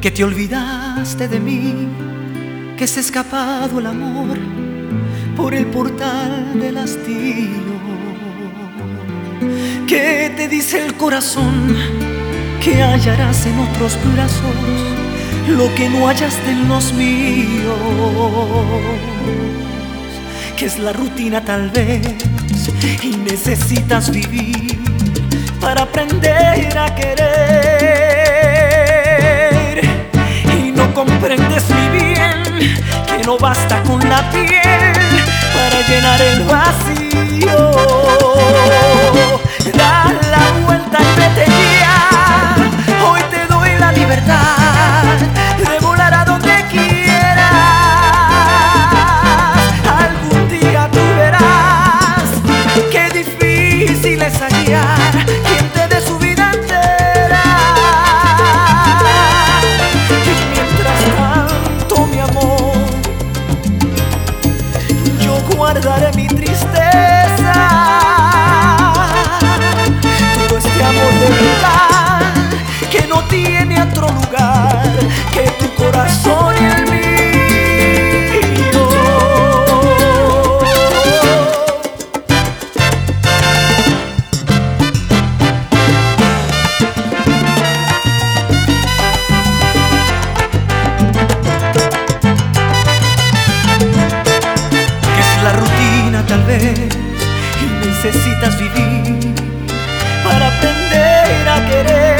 que te olvidaste de mí, que se ha escapado el amor por el portal del hastío. Que te dice el corazón que hallarás en otros brazos lo que no hallaste en los míos. Que es la rutina tal vez y necesitas vivir para aprender a querer. No basta con la piel para llenar el guardaré mi tristeza. Y necesitas vivir para aprender a querer.